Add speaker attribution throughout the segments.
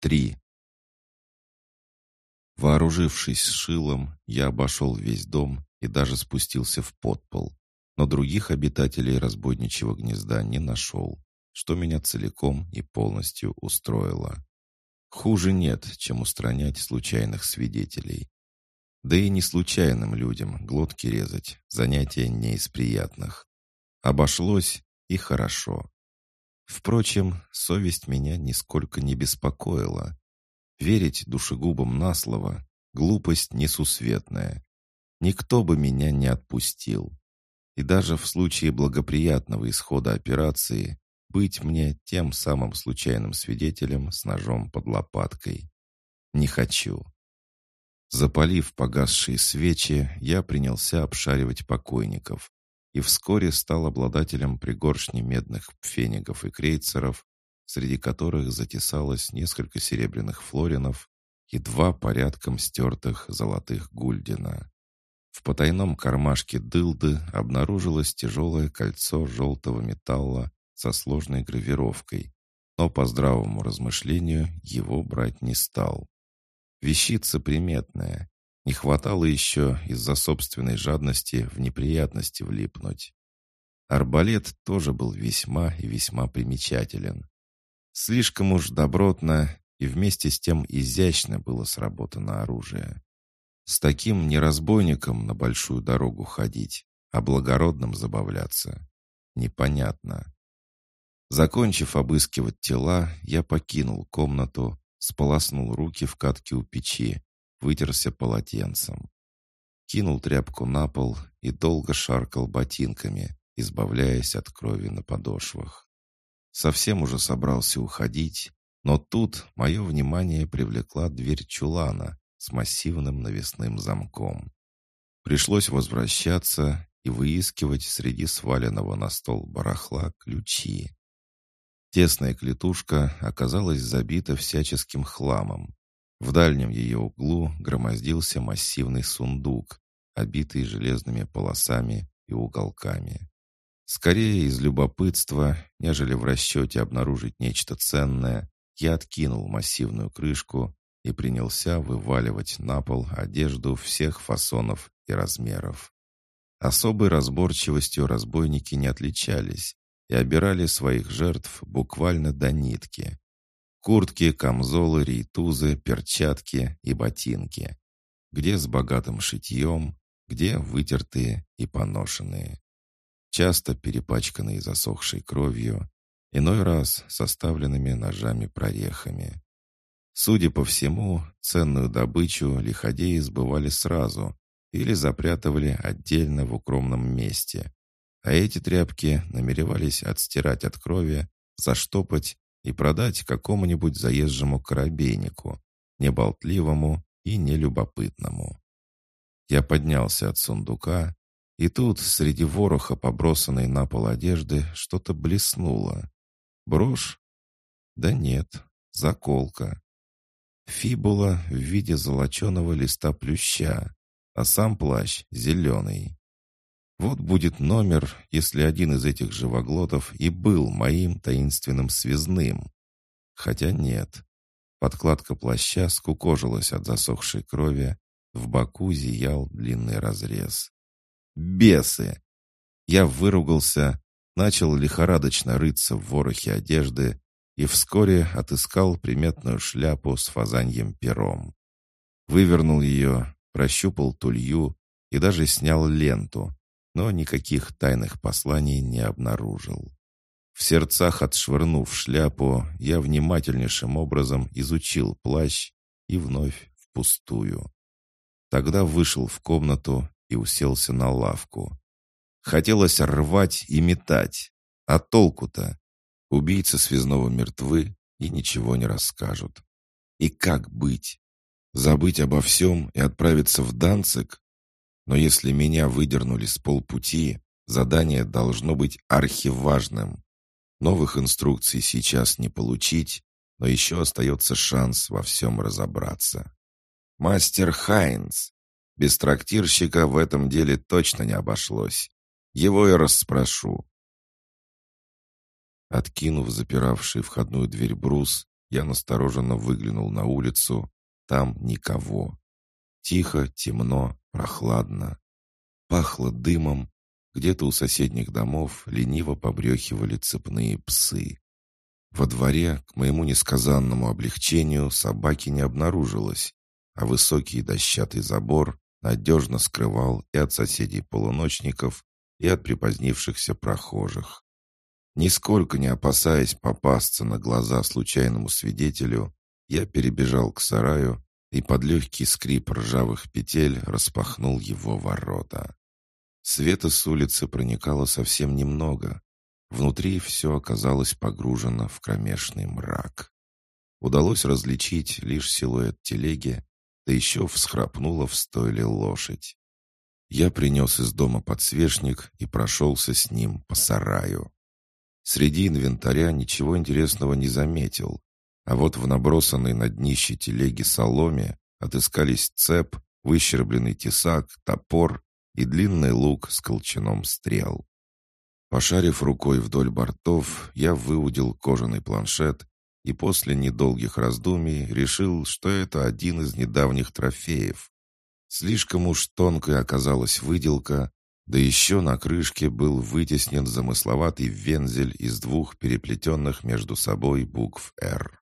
Speaker 1: Три. Вооружившись шилом, я обошел весь дом и даже спустился в подпол, но других обитателей разбойничьего гнезда не нашел, что меня целиком и полностью устроило. Хуже нет, чем устранять случайных свидетелей. Да и не случайным людям глотки резать – занятие не из приятных. Обошлось и хорошо. Впрочем, совесть меня нисколько не беспокоила. Верить душегубам на слово — глупость несусветная. Никто бы меня не отпустил. И даже в случае благоприятного исхода операции быть мне тем самым случайным свидетелем с ножом под лопаткой. Не хочу. Запалив погасшие свечи, я принялся обшаривать покойников, и вскоре стал обладателем пригоршни медных пфенигов и крейцеров, среди которых затесалось несколько серебряных флоринов и два порядком стертых золотых гульдена. В потайном кармашке дылды обнаружилось тяжелое кольцо желтого металла со сложной гравировкой, но по здравому размышлению его брать не стал. Вещица приметная, не хватало еще из-за собственной жадности в неприятности влипнуть. Арбалет тоже был весьма и весьма примечателен. Слишком уж добротно и вместе с тем изящно было сработано оружие. С таким не разбойником на большую дорогу ходить, а благородным забавляться. Непонятно. Закончив обыскивать тела, я покинул комнату, сполоснул руки в катке у печи вытерся полотенцем. Кинул тряпку на пол и долго шаркал ботинками, избавляясь от крови на подошвах. Совсем уже собрался уходить, но тут мое внимание привлекла дверь чулана с массивным навесным замком. Пришлось возвращаться и выискивать среди сваленного на стол барахла ключи. Тесная клетушка оказалась забита всяческим хламом, в дальнем ее углу громоздился массивный сундук, обитый железными полосами и уголками. Скорее из любопытства, нежели в расчете обнаружить нечто ценное, я откинул массивную крышку и принялся вываливать на пол одежду всех фасонов и размеров. Особой разборчивостью разбойники не отличались и обирали своих жертв буквально до нитки. Куртки, камзолы, рейтузы, перчатки и ботинки. Где с богатым шитьем, где вытертые и поношенные. Часто перепачканные засохшей кровью, иной раз составленными ножами-прорехами. Судя по всему, ценную добычу лиходеи сбывали сразу или запрятывали отдельно в укромном месте, а эти тряпки намеревались отстирать от крови, заштопать и продать какому-нибудь заезжему корабейнику, неболтливому и нелюбопытному. Я поднялся от сундука, и тут среди вороха, побросанной на пол одежды, что-то блеснуло. Брошь? Да нет, заколка. Фибула в виде золоченого листа плюща, а сам плащ зеленый. Вот будет номер, если один из этих живоглотов и был моим таинственным связным. Хотя нет. Подкладка плаща скукожилась от засохшей крови, в боку зиял длинный разрез. «Бесы!» Я выругался, начал лихорадочно рыться в ворохе одежды и вскоре отыскал приметную шляпу с фазаньем пером. Вывернул ее, прощупал тулью и даже снял ленту, но никаких тайных посланий не обнаружил. В сердцах отшвырнув шляпу, я внимательнейшим образом изучил плащ и вновь впустую. Тогда вышел в комнату и уселся на лавку. Хотелось рвать и метать. А толку-то? Убийцы связного мертвы и ничего не расскажут. И как быть? Забыть обо всем и отправиться в Данцик? Но если меня выдернули с полпути, задание должно быть архиважным. Новых инструкций сейчас не получить, но еще остается шанс во всем разобраться. Мастер Хайнс. Без трактирщика в этом деле точно не обошлось. Его я расспрошу. Откинув запиравший входную дверь брус, я настороженно выглянул на улицу. Там никого. Тихо, темно, прохладно. Пахло дымом. Где-то у соседних домов лениво побрехивали цепные псы. Во дворе, к моему несказанному облегчению, собаки не обнаружилось, а высокий дощатый забор надежно скрывал и от соседей-полуночников, и от припозднившихся прохожих. Нисколько не опасаясь попасться на глаза случайному свидетелю, я перебежал к сараю и под легкий скрип ржавых петель распахнул его ворота. Света с улицы проникало совсем немного, Внутри все оказалось погружено в кромешный мрак. Удалось различить лишь силуэт телеги, да еще всхрапнула в стойле лошадь. Я принес из дома подсвечник и прошелся с ним по сараю. Среди инвентаря ничего интересного не заметил, а вот в набросанной на днище телеги соломе отыскались цеп, выщербленный тесак, топор и длинный лук с колчаном стрел. Пошарив рукой вдоль бортов, я выудил кожаный планшет и после недолгих раздумий решил, что это один из недавних трофеев. Слишком уж тонкой оказалась выделка, да еще на крышке был вытеснен замысловатый вензель из двух переплетенных между собой букв «Р».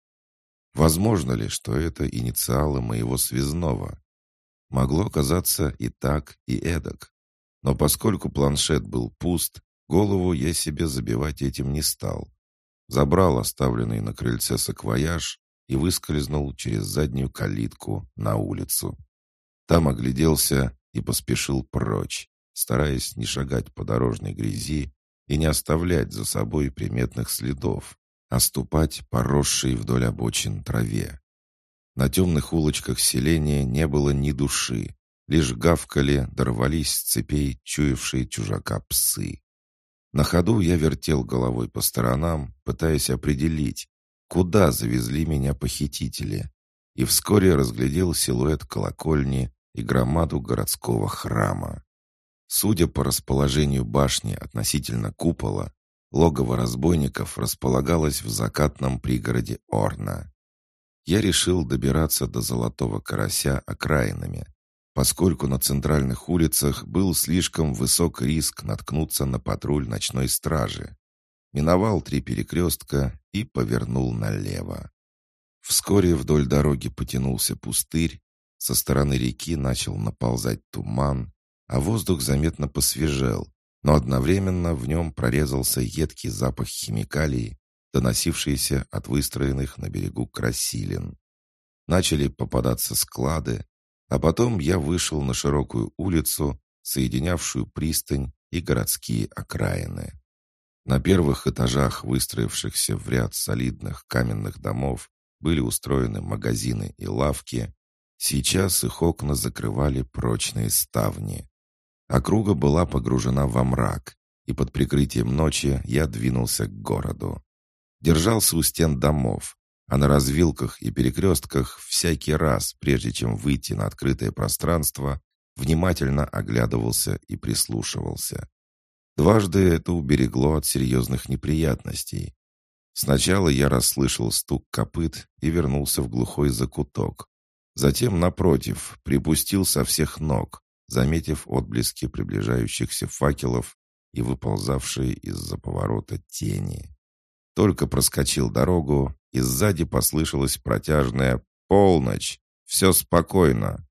Speaker 1: Возможно ли, что это инициалы моего связного? Могло оказаться и так, и эдак. Но поскольку планшет был пуст, Голову я себе забивать этим не стал. Забрал оставленный на крыльце саквояж и выскользнул через заднюю калитку на улицу. Там огляделся и поспешил прочь, стараясь не шагать по дорожной грязи и не оставлять за собой приметных следов, а ступать по росшей вдоль обочин траве. На темных улочках селения не было ни души, лишь гавкали, дорвались с цепей чуявшие чужака псы. На ходу я вертел головой по сторонам, пытаясь определить, куда завезли меня похитители, и вскоре разглядел силуэт колокольни и громаду городского храма. Судя по расположению башни относительно купола, логово разбойников располагалось в закатном пригороде Орна. Я решил добираться до Золотого Карася окраинами, поскольку на центральных улицах был слишком высок риск наткнуться на патруль ночной стражи. Миновал три перекрестка и повернул налево. Вскоре вдоль дороги потянулся пустырь, со стороны реки начал наползать туман, а воздух заметно посвежел, но одновременно в нем прорезался едкий запах химикалий, доносившийся от выстроенных на берегу красилин. Начали попадаться склады, а потом я вышел на широкую улицу, соединявшую пристань и городские окраины. На первых этажах выстроившихся в ряд солидных каменных домов были устроены магазины и лавки. Сейчас их окна закрывали прочные ставни. Округа была погружена во мрак, и под прикрытием ночи я двинулся к городу. Держался у стен домов, а на развилках и перекрестках всякий раз, прежде чем выйти на открытое пространство, внимательно оглядывался и прислушивался. Дважды это уберегло от серьезных неприятностей. Сначала я расслышал стук копыт и вернулся в глухой закуток. Затем, напротив, припустил со всех ног, заметив отблески приближающихся факелов и выползавшие из-за поворота тени. Только проскочил дорогу, и сзади послышалась протяжная «Полночь! Все спокойно!»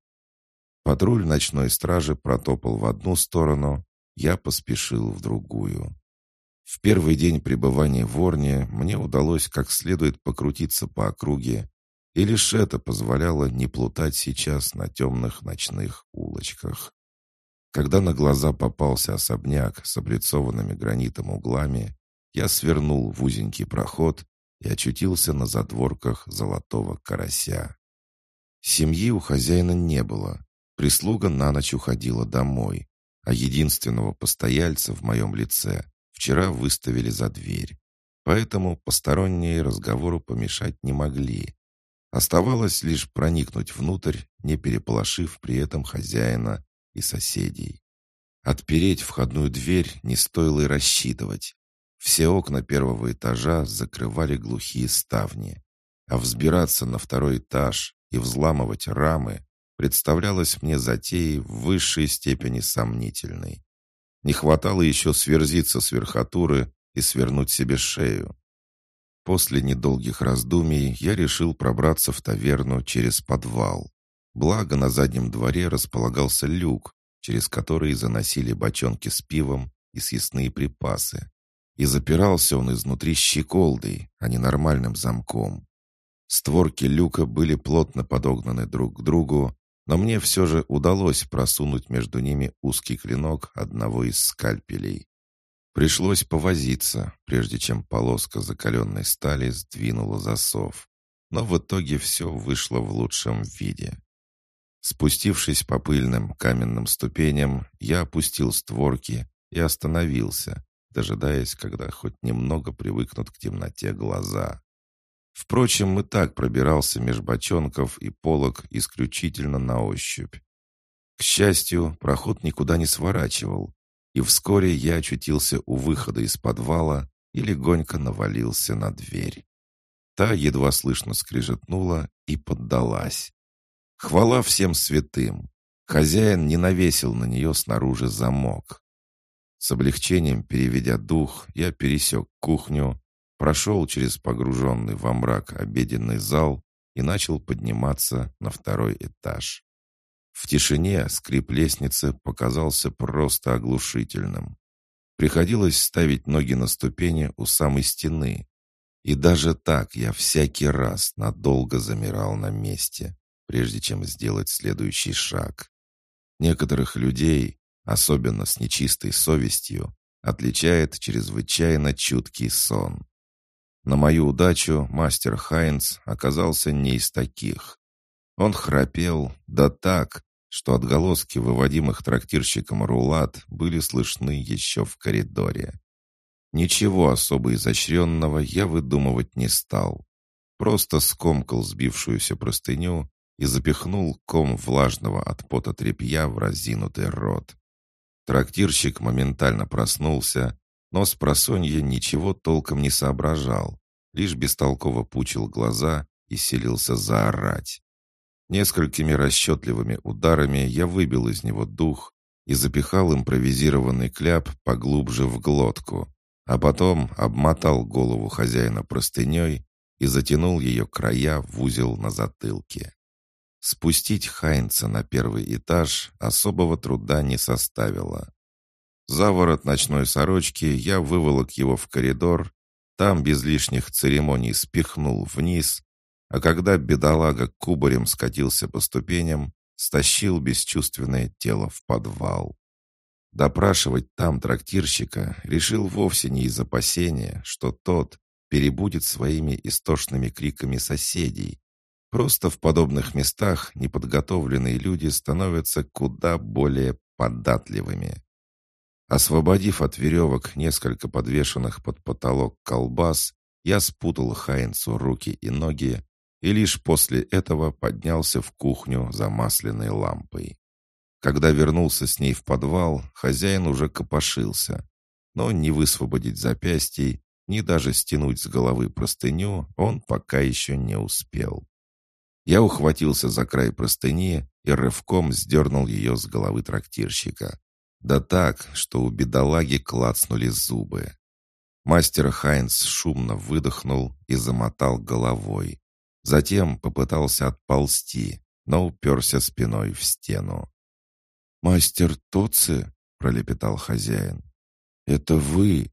Speaker 1: Патруль ночной стражи протопал в одну сторону, я поспешил в другую. В первый день пребывания в Орне мне удалось как следует покрутиться по округе, и лишь это позволяло не плутать сейчас на темных ночных улочках. Когда на глаза попался особняк с облицованными гранитом углами, я свернул в узенький проход и очутился на задворках золотого карася. Семьи у хозяина не было. Прислуга на ночь уходила домой, а единственного постояльца в моем лице вчера выставили за дверь. Поэтому посторонние разговору помешать не могли. Оставалось лишь проникнуть внутрь, не переполошив при этом хозяина и соседей. Отпереть входную дверь не стоило и рассчитывать. Все окна первого этажа закрывали глухие ставни. а взбираться на второй этаж и взламывать рамы представлялось мне затеей в высшей степени сомнительной. Не хватало еще сверзиться с верхотуры и свернуть себе шею. После недолгих раздумий я решил пробраться в таверну через подвал. Благо на заднем дворе располагался люк, через который заносили бочонки с пивом и съестные припасы. И запирался он изнутри щеколдой, а не нормальным замком. Створки люка были плотно подогнаны друг к другу, но мне все же удалось просунуть между ними узкий клинок одного из скальпелей. Пришлось повозиться, прежде чем полоска закаленной стали сдвинула засов. Но в итоге все вышло в лучшем виде. Спустившись по пыльным каменным ступеням, я опустил створки и остановился, дожидаясь, когда хоть немного привыкнут к темноте глаза. Впрочем, и так пробирался меж бочонков и полок исключительно на ощупь. К счастью, проход никуда не сворачивал, и вскоре я очутился у выхода из подвала и легонько навалился на дверь. Та едва слышно скрижетнула и поддалась. Хвала всем святым! Хозяин не навесил на нее снаружи замок. С облегчением переведя дух, я пересек кухню, прошел через погруженный во мрак обеденный зал и начал подниматься на второй этаж. В тишине скрип лестницы показался просто оглушительным. Приходилось ставить ноги на ступени у самой стены. И даже так я всякий раз надолго замирал на месте, прежде чем сделать следующий шаг. Некоторых людей, особенно с нечистой совестью, отличает чрезвычайно чуткий сон. На мою удачу мастер Хайнц оказался не из таких. Он храпел, да так, что отголоски выводимых трактирщиком рулат были слышны еще в коридоре. Ничего особо изощренного я выдумывать не стал. Просто скомкал сбившуюся простыню и запихнул ком влажного от пота тряпья в разинутый рот. Трактирщик моментально проснулся, но с просонья ничего толком не соображал, лишь бестолково пучил глаза и селился заорать. Несколькими расчетливыми ударами я выбил из него дух и запихал импровизированный кляп поглубже в глотку, а потом обмотал голову хозяина простыней и затянул ее края в узел на затылке. Спустить Хайнца на первый этаж особого труда не составило. За ворот ночной сорочки я выволок его в коридор, там без лишних церемоний спихнул вниз а когда бедолага кубарем скатился по ступеням, стащил бесчувственное тело в подвал. Допрашивать там трактирщика решил вовсе не из опасения, что тот перебудет своими истошными криками соседей. Просто в подобных местах неподготовленные люди становятся куда более податливыми. Освободив от веревок несколько подвешенных под потолок колбас, я спутал Хайнцу руки и ноги, и лишь после этого поднялся в кухню за масляной лампой. Когда вернулся с ней в подвал, хозяин уже копошился, но не высвободить запястье, ни даже стянуть с головы простыню он пока еще не успел. Я ухватился за край простыни и рывком сдернул ее с головы трактирщика. Да так, что у бедолаги клацнули зубы. Мастер Хайнс шумно выдохнул и замотал головой. Затем попытался отползти, но уперся спиной в стену. «Мастер Тоци?» — пролепетал хозяин. «Это вы?»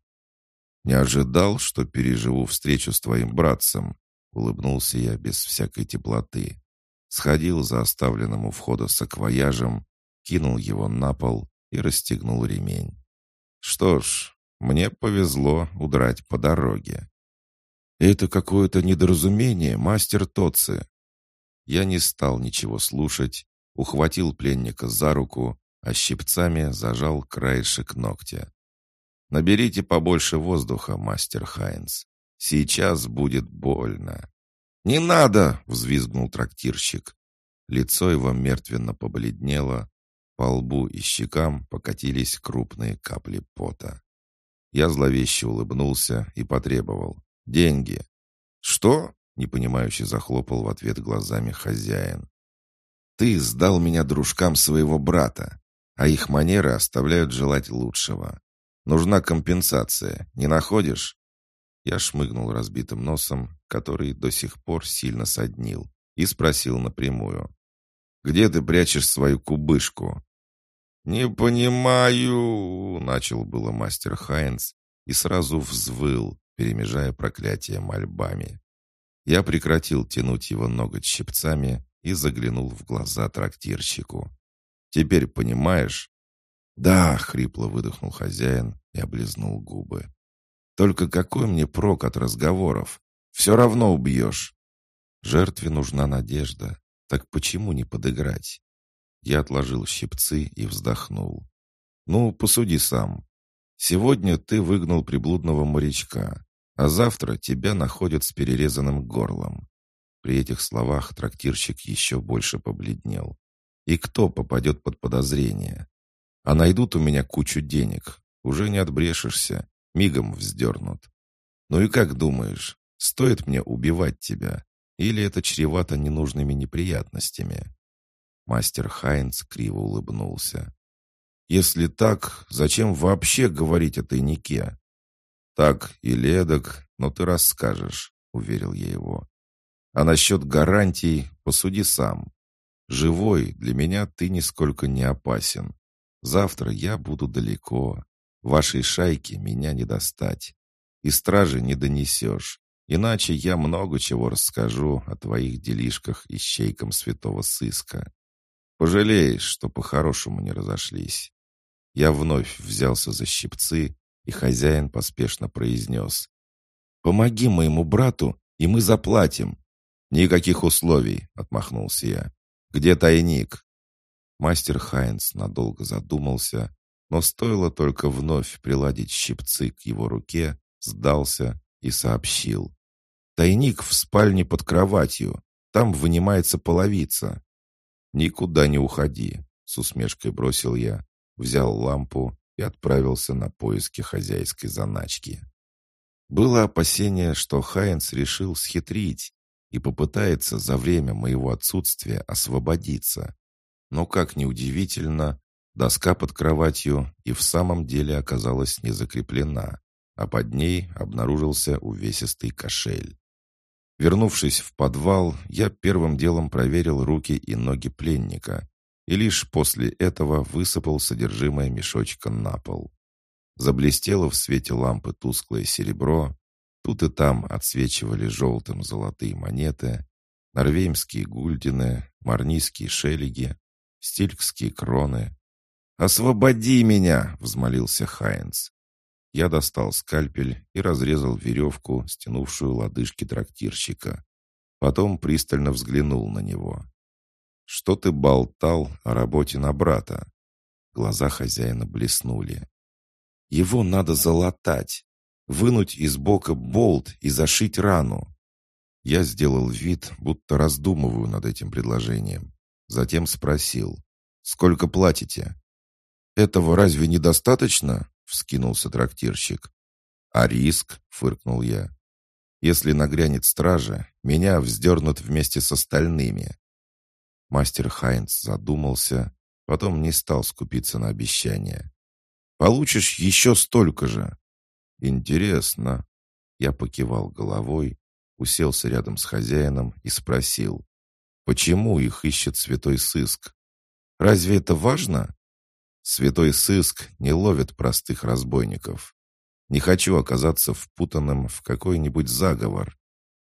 Speaker 1: «Не ожидал, что переживу встречу с твоим братцем», — улыбнулся я без всякой теплоты. Сходил за оставленным у входа саквояжем, кинул его на пол и расстегнул ремень. «Что ж, мне повезло удрать по дороге. «Это какое-то недоразумение, мастер Тоци». Я не стал ничего слушать, ухватил пленника за руку, а щипцами зажал краешек ногтя. «Наберите побольше воздуха, мастер Хайнс. Сейчас будет больно». «Не надо!» — взвизгнул трактирщик. Лицо его мертвенно побледнело, по лбу и щекам покатились крупные капли пота. Я зловеще улыбнулся и потребовал. Деньги. Что? непонимающе захлопал в ответ глазами хозяин. «Ты сдал меня дружкам своего брата, а их манеры оставляют желать лучшего. Нужна компенсация, не находишь?» Я шмыгнул разбитым носом, который до сих пор сильно соднил, и спросил напрямую. «Где ты прячешь свою кубышку?» «Не понимаю», — начал было мастер Хайнс и сразу взвыл, перемежая проклятие мольбами. Я прекратил тянуть его ноготь щипцами и заглянул в глаза трактирщику. «Теперь понимаешь?» «Да», — хрипло выдохнул хозяин и облизнул губы. «Только какой мне прок от разговоров? Все равно убьешь». Жертве нужна надежда. Так почему не подыграть? Я отложил щипцы и вздохнул. «Ну, посуди сам. Сегодня ты выгнал приблудного морячка, а завтра тебя находят с перерезанным горлом». При этих словах трактирщик еще больше побледнел. «И кто попадет под подозрение? А найдут у меня кучу денег. Уже не отбрешешься. Мигом вздернут. Ну и как думаешь, стоит мне убивать тебя? Или это чревато ненужными неприятностями?» Мастер Хайнц криво улыбнулся. «Если так, зачем вообще говорить о тайнике?» «Так или эдак, но ты расскажешь», — уверил я его. «А насчет гарантий посуди сам. Живой для меня ты нисколько не опасен. Завтра я буду далеко. Вашей шайке меня не достать. И стражи не донесешь. Иначе я много чего расскажу о твоих делишках ищейкам святого сыска. Пожалеешь, что по-хорошему не разошлись. Я вновь взялся за щипцы, и хозяин поспешно произнес. «Помоги моему брату, и мы заплатим». «Никаких условий», — отмахнулся я. «Где тайник?» Мастер Хайнс надолго задумался, но стоило только вновь приладить щипцы к его руке, сдался и сообщил. «Тайник в спальне под кроватью. Там вынимается половица. «Никуда не уходи», — с усмешкой бросил я, взял лампу и отправился на поиски хозяйской заначки. Было опасение, что Хайнс решил схитрить и попытается за время моего отсутствия освободиться. Но, как ни удивительно, доска под кроватью и в самом деле оказалась не закреплена, а под ней обнаружился увесистый кошель. Вернувшись в подвал, я первым делом проверил руки и ноги пленника и лишь после этого высыпал содержимое мешочка на пол. Заблестело в свете лампы тусклое серебро, тут и там отсвечивали желтым золотые монеты, норвеймские гульдины, марнийские шелеги, стилькские кроны. «Освободи меня!» — взмолился Хайнц. Я достал скальпель и разрезал веревку, стянувшую лодыжки трактирщика. Потом пристально взглянул на него. «Что ты болтал о работе на брата?» Глаза хозяина блеснули. «Его надо залатать, вынуть из бока болт и зашить рану». Я сделал вид, будто раздумываю над этим предложением. Затем спросил, «Сколько платите?» «Этого разве недостаточно?» — вскинулся трактирщик. «А риск?» — фыркнул я. «Если нагрянет стража, меня вздернут вместе с остальными». Мастер Хайнц задумался, потом не стал скупиться на обещание. «Получишь еще столько же». «Интересно». Я покивал головой, уселся рядом с хозяином и спросил, «Почему их ищет святой сыск? Разве это важно?» Святой сыск не ловит простых разбойников. Не хочу оказаться впутанным в какой-нибудь заговор.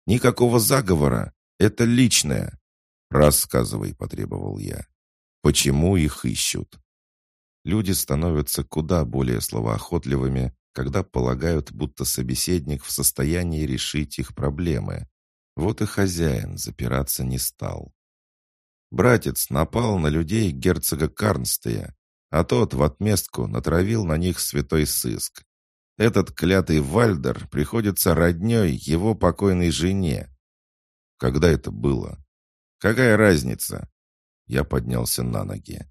Speaker 1: Никакого заговора. Это личное. Рассказывай, потребовал я. Почему их ищут? Люди становятся куда более словоохотливыми, когда полагают, будто собеседник в состоянии решить их проблемы. Вот и хозяин запираться не стал. Братец напал на людей герцога Карнстея, а тот в отместку натравил на них святой сыск. Этот клятый Вальдер приходится родней его покойной жене. Когда это было? Какая разница? Я поднялся на ноги.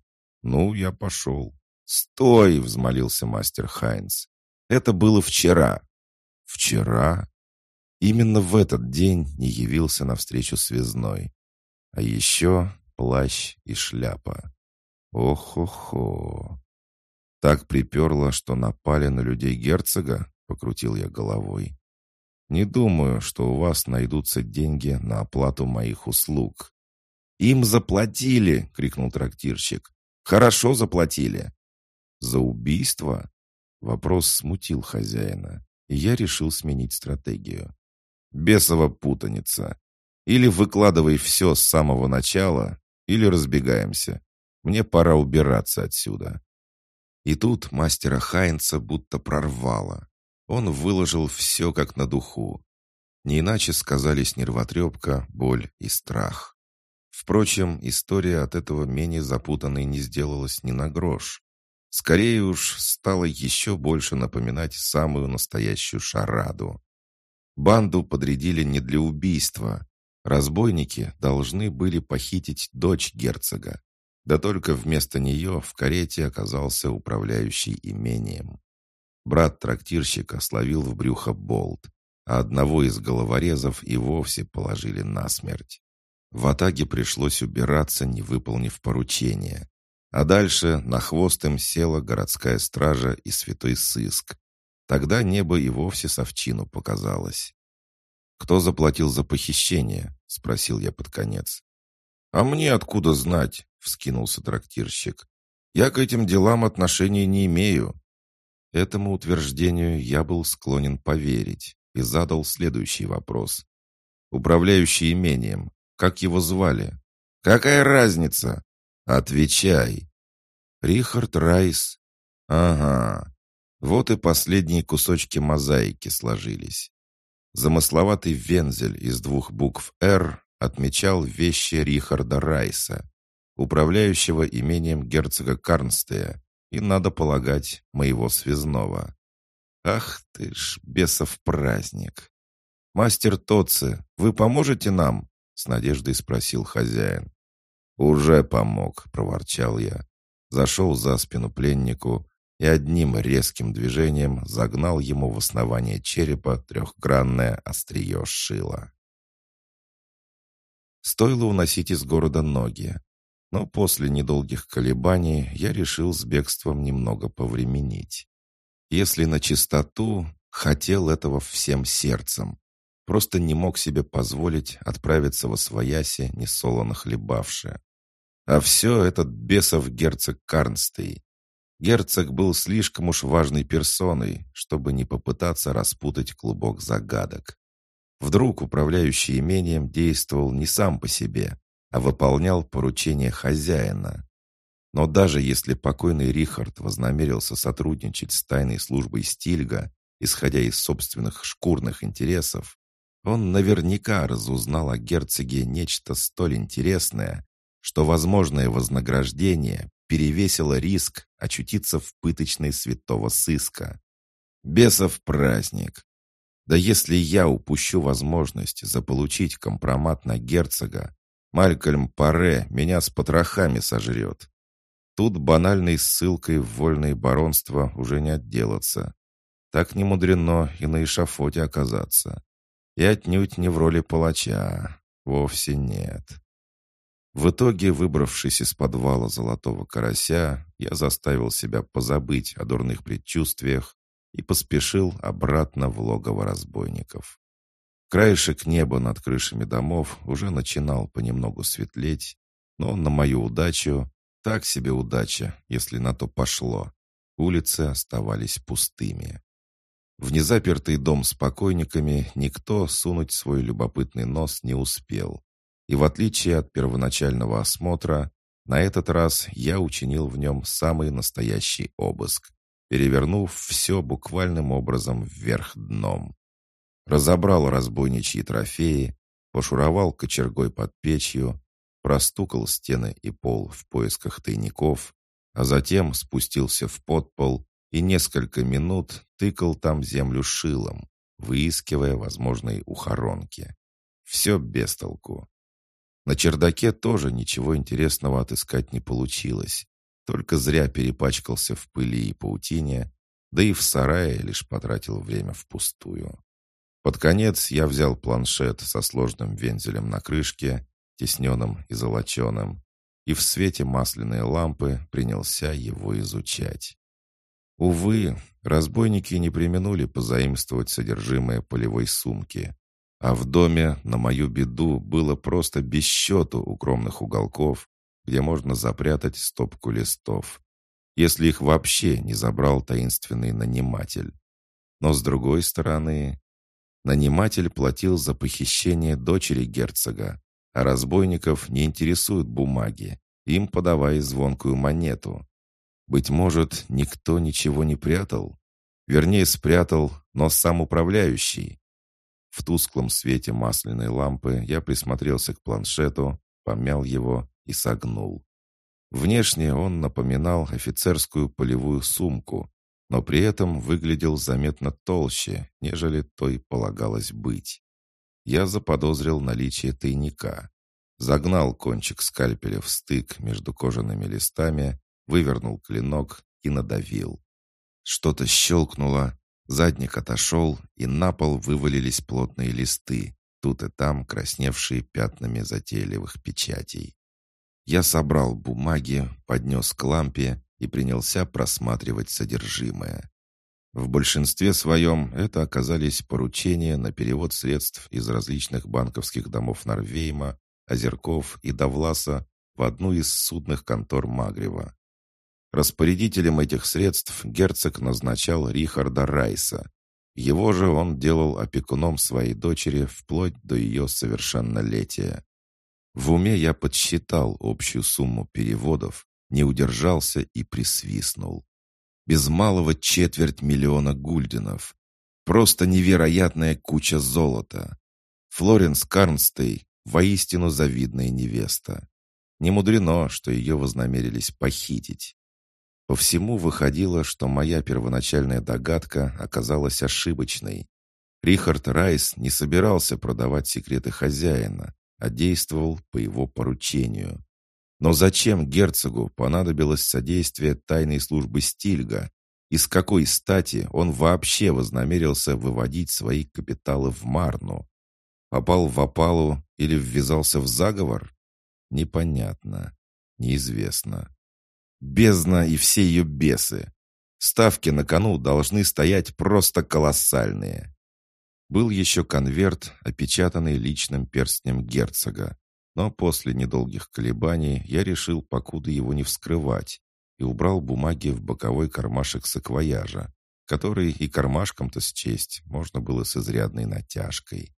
Speaker 1: Ну, я пошел. «Стой!» — взмолился мастер Хайнс. «Это было вчера». «Вчера?» Именно в этот день не явился навстречу связной. А еще плащ и шляпа. Ох-хо-хо. Так приперло, что напали на людей герцога, покрутил я головой. Не думаю, что у вас найдутся деньги на оплату моих услуг. Им заплатили, крикнул трактирщик. Хорошо заплатили. За убийство? Вопрос смутил хозяина, и я решил сменить стратегию. Бесова путаница. Или выкладывай все с самого начала, или разбегаемся. Мне пора убираться отсюда. И тут мастера Хайнца будто прорвало. Он выложил все как на духу. Не иначе сказались нервотрепка, боль и страх. Впрочем, история от этого менее запутанной не сделалась ни на грош. Скорее уж, стала еще больше напоминать самую настоящую шараду. Банду подрядили не для убийства. Разбойники должны были похитить дочь герцога. Да только вместо нее в карете оказался управляющий имением. Брат трактирщика словил в брюхо болт, а одного из головорезов и вовсе положили насмерть. В Атаге пришлось убираться, не выполнив поручение. А дальше на хвост им села городская стража и святой сыск. Тогда небо и вовсе совчину показалось. «Кто заплатил за похищение?» — спросил я под конец. «А мне откуда знать?» — вскинулся трактирщик. «Я к этим делам отношения не имею. Этому утверждению я был склонен поверить и задал следующий вопрос. «Управляющий имением, как его звали?» «Какая разница?» «Отвечай!» «Рихард Райс». «Ага, вот и последние кусочки мозаики сложились». Замысловатый вензель из двух букв «Р» отмечал вещи Рихарда Райса, управляющего имением герцога Карнстея, и, надо полагать, моего связного. Ах ты ж, бесов праздник! «Мастер Тоци, вы поможете нам?» — с надеждой спросил хозяин. «Уже помог», — проворчал я. Зашел за спину пленнику и одним резким движением загнал ему в основание черепа трехгранное острие шила. Стоило уносить из города ноги, но после недолгих колебаний я решил с бегством немного повременить. Если на чистоту, хотел этого всем сердцем. Просто не мог себе позволить отправиться во свояси, несолоно хлебавши. А все этот бесов герцог Карнстей. Герцог был слишком уж важной персоной, чтобы не попытаться распутать клубок загадок. Вдруг управляющий имением действовал не сам по себе, а выполнял поручение хозяина. Но даже если покойный Рихард вознамерился сотрудничать с тайной службой Стильга, исходя из собственных шкурных интересов, он наверняка разузнал о герцоге нечто столь интересное, что возможное вознаграждение перевесило риск очутиться в пыточной святого сыска. Бесов праздник. Да если я упущу возможность заполучить компромат на герцога, Малькольм Паре меня с потрохами сожрет. Тут банальной ссылкой в вольное баронство уже не отделаться. Так не мудрено и на эшафоте оказаться. И отнюдь не в роли палача. Вовсе нет. В итоге, выбравшись из подвала золотого карася, я заставил себя позабыть о дурных предчувствиях и поспешил обратно в логово разбойников. Краешек неба над крышами домов уже начинал понемногу светлеть, но на мою удачу, так себе удача, если на то пошло, улицы оставались пустыми. В незапертый дом с покойниками никто сунуть свой любопытный нос не успел. И в отличие от первоначального осмотра, на этот раз я учинил в нем самый настоящий обыск, перевернув все буквальным образом вверх дном разобрал разбойничьи трофеи, пошуровал кочергой под печью, простукал стены и пол в поисках тайников, а затем спустился в подпол и несколько минут тыкал там землю шилом, выискивая возможные ухоронки. Все без толку. На чердаке тоже ничего интересного отыскать не получилось, только зря перепачкался в пыли и паутине, да и в сарае лишь потратил время впустую. Под конец я взял планшет со сложным вензелем на крышке, тесненным и золоченым, и в свете масляной лампы принялся его изучать. Увы, разбойники не применули позаимствовать содержимое полевой сумки, а в доме, на мою беду, было просто без счету укромных уголков, где можно запрятать стопку листов, если их вообще не забрал таинственный наниматель. Но с другой стороны, наниматель платил за похищение дочери герцога, а разбойников не интересуют бумаги, им подавай звонкую монету. Быть может, никто ничего не прятал? Вернее, спрятал, но сам управляющий. В тусклом свете масляной лампы я присмотрелся к планшету, помял его и согнул. Внешне он напоминал офицерскую полевую сумку, но при этом выглядел заметно толще, нежели той полагалось быть. Я заподозрил наличие тайника. Загнал кончик скальпеля в стык между кожаными листами, вывернул клинок и надавил. Что-то щелкнуло, задник отошел, и на пол вывалились плотные листы, тут и там красневшие пятнами затейливых печатей. Я собрал бумаги, поднес к лампе и принялся просматривать содержимое. В большинстве своем это оказались поручения на перевод средств из различных банковских домов Норвейма, Озерков и Довласа в одну из судных контор Магрева. Распорядителем этих средств герцог назначал Рихарда Райса. Его же он делал опекуном своей дочери вплоть до ее совершеннолетия. В уме я подсчитал общую сумму переводов, не удержался и присвистнул. Без малого четверть миллиона гульденов. Просто невероятная куча золота. Флоренс Карнстей — воистину завидная невеста. Не мудрено, что ее вознамерились похитить. По всему выходило, что моя первоначальная догадка оказалась ошибочной. Рихард Райс не собирался продавать секреты хозяина, а действовал по его поручению. Но зачем герцогу понадобилось содействие тайной службы Стильга? И с какой стати он вообще вознамерился выводить свои капиталы в Марну? Попал в опалу или ввязался в заговор? Непонятно, неизвестно. Бездна и все ее бесы. Ставки на кону должны стоять просто колоссальные. Был еще конверт, опечатанный личным перстнем герцога. Но после недолгих колебаний я решил покуда его не вскрывать и убрал бумаги в боковой кармашек саквояжа, который и кармашком-то счесть можно было с изрядной натяжкой.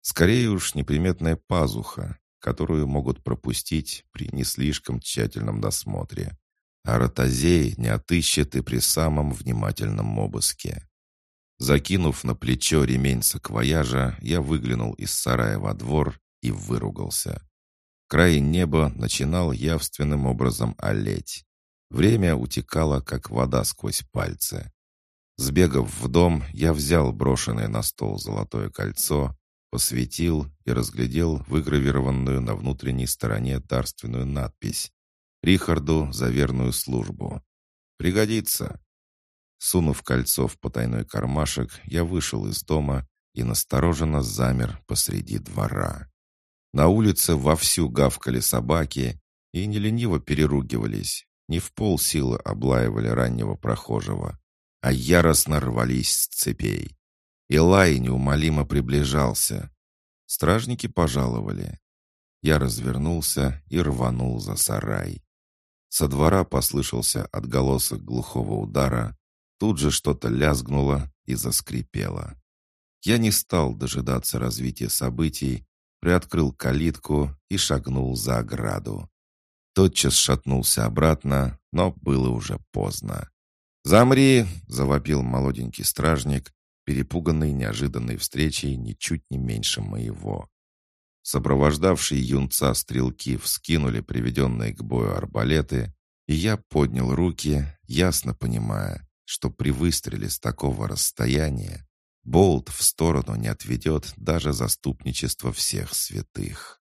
Speaker 1: Скорее уж неприметная пазуха, которую могут пропустить при не слишком тщательном досмотре. А не отыщет и при самом внимательном обыске. Закинув на плечо ремень саквояжа, я выглянул из сарая во двор и выругался. Край неба начинал явственным образом олеть. Время утекало, как вода сквозь пальцы. Сбегав в дом, я взял брошенное на стол золотое кольцо, посветил и разглядел выгравированную на внутренней стороне дарственную надпись «Рихарду за верную службу». «Пригодится». Сунув кольцо в потайной кармашек, я вышел из дома и настороженно замер посреди двора. На улице вовсю гавкали собаки и не лениво переругивались, не в полсилы облаивали раннего прохожего, а яростно рвались с цепей. Илай неумолимо приближался. Стражники пожаловали. Я развернулся и рванул за сарай. Со двора послышался отголосок глухого удара, Тут же что-то лязгнуло и заскрипело. Я не стал дожидаться развития событий, приоткрыл калитку и шагнул за ограду. Тотчас шатнулся обратно, но было уже поздно. «Замри!» — завопил молоденький стражник, перепуганный неожиданной встречей ничуть не меньше моего. Сопровождавшие юнца стрелки вскинули приведенные к бою арбалеты, и я поднял руки, ясно понимая, что при выстреле с такого расстояния болт в сторону не отведет даже заступничество всех святых.